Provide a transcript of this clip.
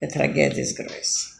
a tragédias große.